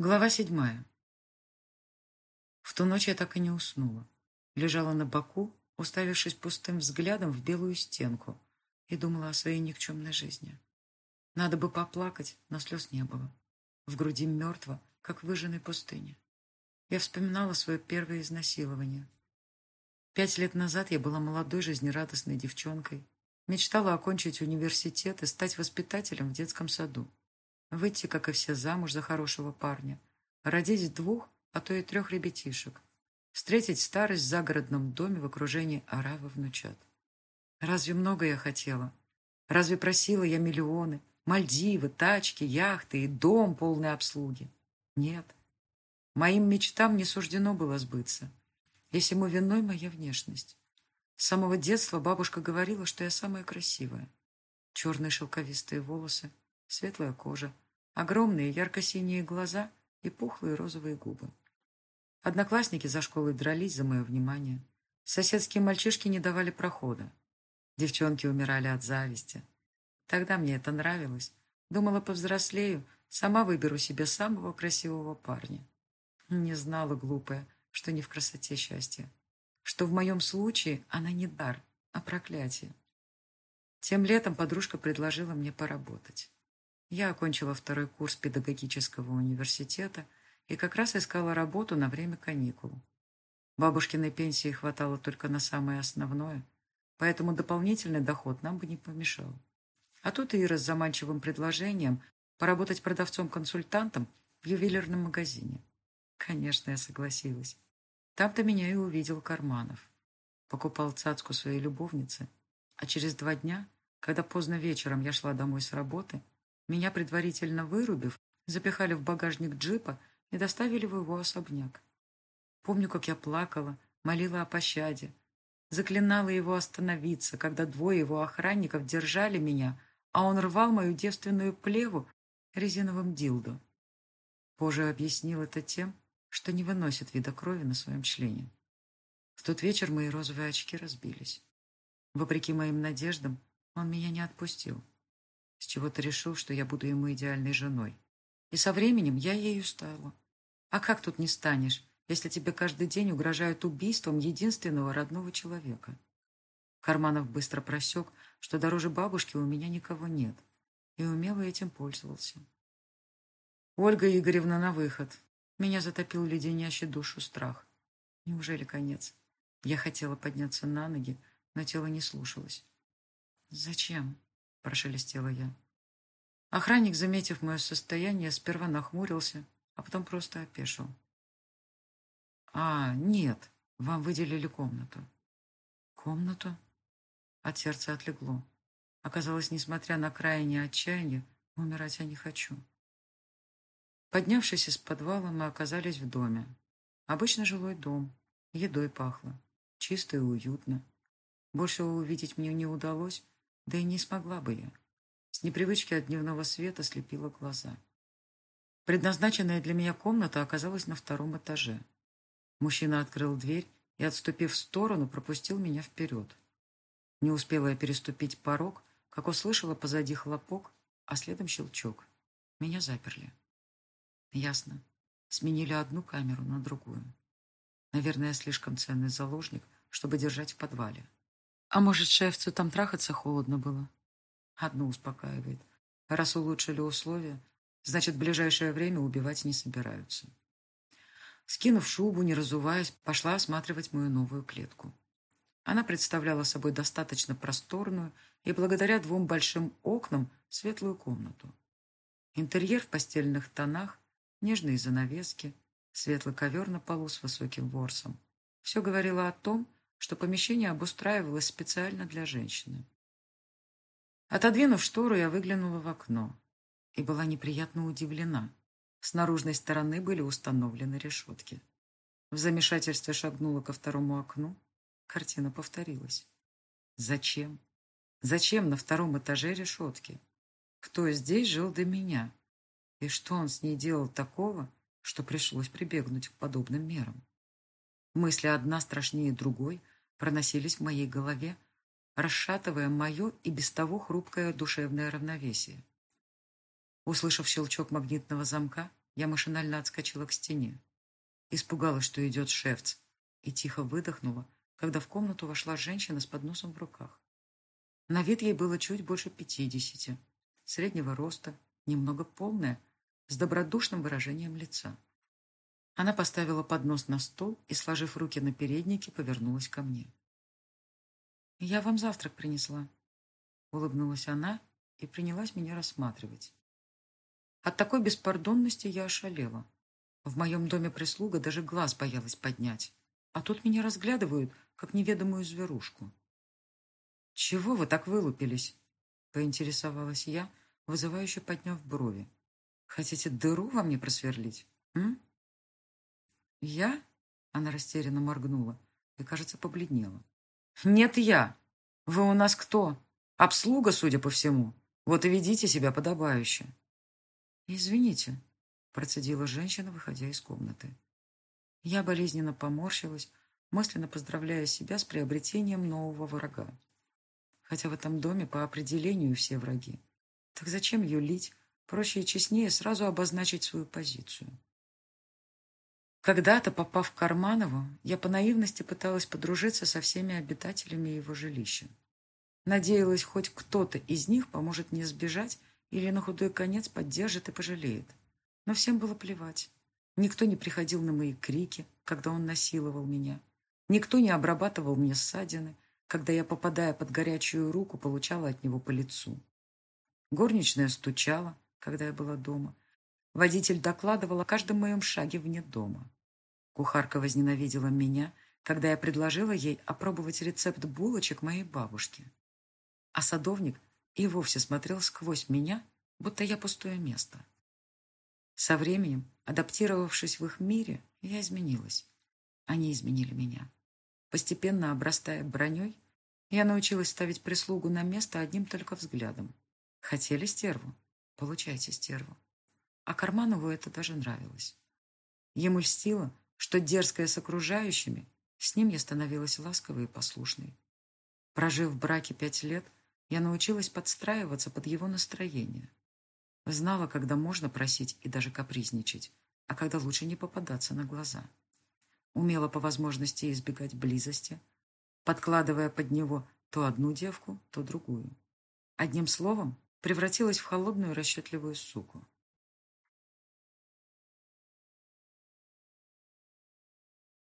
Глава седьмая. В ту ночь я так и не уснула. Лежала на боку, уставившись пустым взглядом в белую стенку, и думала о своей никчемной жизни. Надо бы поплакать, но слез не было. В груди мертво, как в выжженной пустыне. Я вспоминала свое первое изнасилование. Пять лет назад я была молодой, жизнерадостной девчонкой. Мечтала окончить университет и стать воспитателем в детском саду. Выйти, как и все, замуж за хорошего парня. Родить двух, а то и трех ребятишек. Встретить старость в загородном доме в окружении оравы внучат. Разве много я хотела? Разве просила я миллионы? Мальдивы, тачки, яхты и дом полной обслуги? Нет. Моим мечтам не суждено было сбыться. И всему виной моя внешность. С самого детства бабушка говорила, что я самая красивая. Черные шелковистые волосы, светлая кожа, огромные ярко-синие глаза и пухлые розовые губы. Одноклассники за школой дрались за мое внимание. Соседские мальчишки не давали прохода. Девчонки умирали от зависти. Тогда мне это нравилось. Думала, повзрослею, сама выберу себе самого красивого парня. Не знала, глупая, что не в красоте счастье. Что в моем случае она не дар, а проклятие. Тем летом подружка предложила мне поработать. Я окончила второй курс педагогического университета и как раз искала работу на время каникул. Бабушкиной пенсии хватало только на самое основное, поэтому дополнительный доход нам бы не помешал. А тут Ира с заманчивым предложением поработать продавцом-консультантом в ювелирном магазине. Конечно, я согласилась. Там-то меня и увидел Карманов. Покупал цацку своей любовницы, а через два дня, когда поздно вечером я шла домой с работы, меня, предварительно вырубив, запихали в багажник джипа и доставили в его особняк. Помню, как я плакала, молила о пощаде, заклинала его остановиться, когда двое его охранников держали меня, а он рвал мою девственную плеву резиновым дилдо. Позже объяснил это тем, что не выносит вида крови на своем члене. В тот вечер мои розовые очки разбились. Вопреки моим надеждам, он меня не отпустил. С чего-то решил, что я буду ему идеальной женой. И со временем я ею стала. А как тут не станешь, если тебе каждый день угрожают убийством единственного родного человека? Карманов быстро просек, что дороже бабушки у меня никого нет, и умело этим пользовался. Ольга Игоревна на выход. Меня затопил леденящий душу страх. Неужели конец? Я хотела подняться на ноги, но тело не слушалось. «Зачем?» — прошелестела я. Охранник, заметив мое состояние, сперва нахмурился, а потом просто опешил. «А, нет, вам выделили комнату». «Комнату?» От сердца отлегло. Оказалось, несмотря на крайнее отчаяние, умирать я не хочу. Поднявшись из подвала, мы оказались в доме. Обычно жилой дом. Едой пахло. Чисто и уютно. Больше увидеть мне не удалось, да и не смогла бы я. С непривычки от дневного света слепила глаза. Предназначенная для меня комната оказалась на втором этаже. Мужчина открыл дверь и, отступив в сторону, пропустил меня вперед. Не успела я переступить порог, как услышала позади хлопок, а следом щелчок. Меня заперли. Ясно. Сменили одну камеру на другую. Наверное, слишком ценный заложник, чтобы держать в подвале. А может, шефцу там трахаться холодно было? Одно успокаивает. Раз улучшили условия, значит, в ближайшее время убивать не собираются. Скинув шубу, не разуваясь, пошла осматривать мою новую клетку. Она представляла собой достаточно просторную и, благодаря двум большим окнам, светлую комнату. Интерьер в постельных тонах, нежные занавески, светлый ковер на полу с высоким ворсом. Все говорило о том, что помещение обустраивалось специально для женщины. Отодвинув штору, я выглянула в окно и была неприятно удивлена. С наружной стороны были установлены решетки. В замешательстве шагнула ко второму окну. Картина повторилась. Зачем? Зачем на втором этаже решетки? Кто здесь жил до меня? И что он с ней делал такого, что пришлось прибегнуть к подобным мерам? Мысли одна страшнее другой проносились в моей голове, расшатывая мое и без того хрупкое душевное равновесие. Услышав щелчок магнитного замка, я машинально отскочила к стене. Испугалась, что идет шефц, и тихо выдохнула, когда в комнату вошла женщина с подносом в руках. На вид ей было чуть больше пятидесяти, среднего роста, немного полная, с добродушным выражением лица. Она поставила поднос на стол и, сложив руки на переднике, повернулась ко мне. «Я вам завтрак принесла», — улыбнулась она и принялась меня рассматривать. От такой беспардонности я ошалела. В моем доме прислуга даже глаз боялась поднять, а тут меня разглядывают, как неведомую зверушку. «Чего вы так вылупились?» — поинтересовалась я, вызывающе подняв брови. «Хотите дыру во мне просверлить, м?» «Я?» — она растерянно моргнула и, кажется, побледнела. «Нет, я. Вы у нас кто? Обслуга, судя по всему. Вот и ведите себя подобающе». «Извините», — процедила женщина, выходя из комнаты. Я болезненно поморщилась, мысленно поздравляя себя с приобретением нового врага. Хотя в этом доме по определению все враги. Так зачем юлить? Проще и честнее сразу обозначить свою позицию. Когда-то, попав в Карманову, я по наивности пыталась подружиться со всеми обитателями его жилища. Надеялась, хоть кто-то из них поможет мне сбежать или на худой конец поддержит и пожалеет. Но всем было плевать. Никто не приходил на мои крики, когда он насиловал меня. Никто не обрабатывал мне ссадины, когда я, попадая под горячую руку, получала от него по лицу. Горничная стучала, когда я была дома, Водитель докладывал о каждом моем шаге вне дома. Кухарка возненавидела меня, когда я предложила ей опробовать рецепт булочек моей бабушки. А садовник и вовсе смотрел сквозь меня, будто я пустое место. Со временем, адаптировавшись в их мире, я изменилась. Они изменили меня. Постепенно обрастая броней, я научилась ставить прислугу на место одним только взглядом. Хотели стерву? Получайте стерву а Карманову это даже нравилось. Ему льстило, что дерзкая с окружающими, с ним я становилась ласковой и послушной. Прожив в браке пять лет, я научилась подстраиваться под его настроение. Знала, когда можно просить и даже капризничать, а когда лучше не попадаться на глаза. Умела по возможности избегать близости, подкладывая под него то одну девку, то другую. Одним словом, превратилась в холодную расчетливую суку.